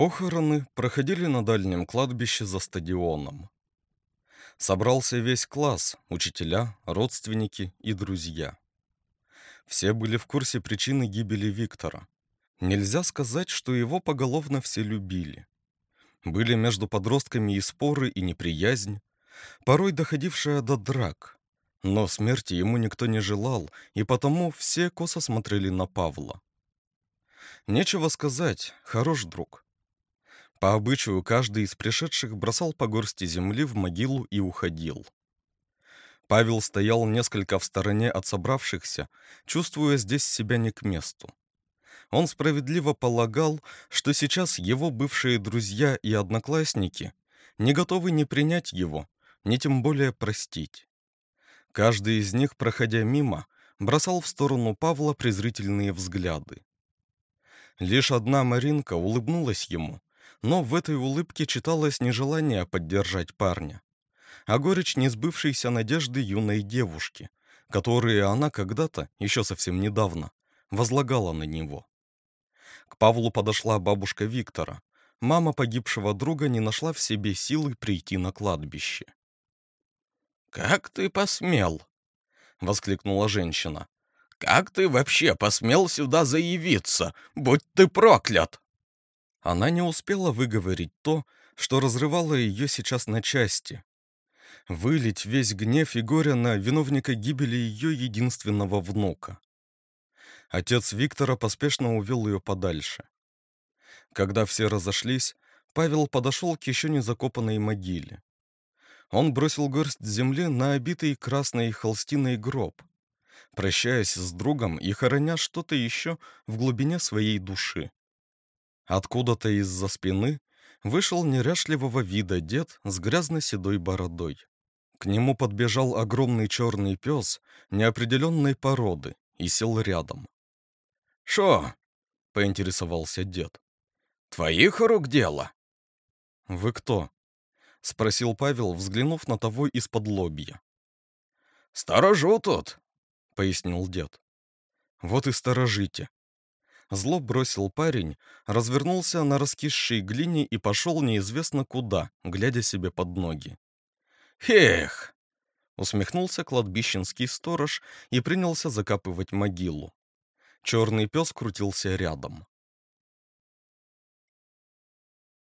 Похороны проходили на дальнем кладбище за стадионом. Собрался весь класс, учителя, родственники и друзья. Все были в курсе причины гибели Виктора. Нельзя сказать, что его поголовно все любили. Были между подростками и споры, и неприязнь, порой доходившая до драк. Но смерти ему никто не желал, и потому все косо смотрели на Павла. Нечего сказать, хорош друг. По обычаю каждый из пришедших бросал по горсти земли в могилу и уходил. Павел стоял несколько в стороне от собравшихся, чувствуя здесь себя не к месту. Он справедливо полагал, что сейчас его бывшие друзья и одноклассники не готовы ни принять его, ни тем более простить. Каждый из них, проходя мимо, бросал в сторону Павла презрительные взгляды. Лишь одна Маринка улыбнулась ему, но в этой улыбке читалось нежелание поддержать парня, а горечь несбывшейся надежды юной девушки, которые она когда-то, еще совсем недавно, возлагала на него. К Павлу подошла бабушка Виктора. Мама погибшего друга не нашла в себе силы прийти на кладбище. «Как ты посмел?» — воскликнула женщина. «Как ты вообще посмел сюда заявиться? Будь ты проклят!» Она не успела выговорить то, что разрывало ее сейчас на части. Вылить весь гнев и горе на виновника гибели ее единственного внука. Отец Виктора поспешно увел ее подальше. Когда все разошлись, Павел подошел к еще не закопанной могиле. Он бросил горсть земли на обитый красной холстиной гроб, прощаясь с другом и хороня что-то еще в глубине своей души. Откуда-то из-за спины вышел неряшливого вида дед с грязно-седой бородой. К нему подбежал огромный черный пес неопределенной породы и сел рядом. «Шо?» — поинтересовался дед. «Твоих рук дело?» «Вы кто?» — спросил Павел, взглянув на того из-под лобья. «Сторожу тут», — пояснил дед. «Вот и сторожите». Зло бросил парень, развернулся на раскисшей глине и пошел неизвестно куда, глядя себе под ноги. «Эх!» — усмехнулся кладбищенский сторож и принялся закапывать могилу. Черный пес крутился рядом.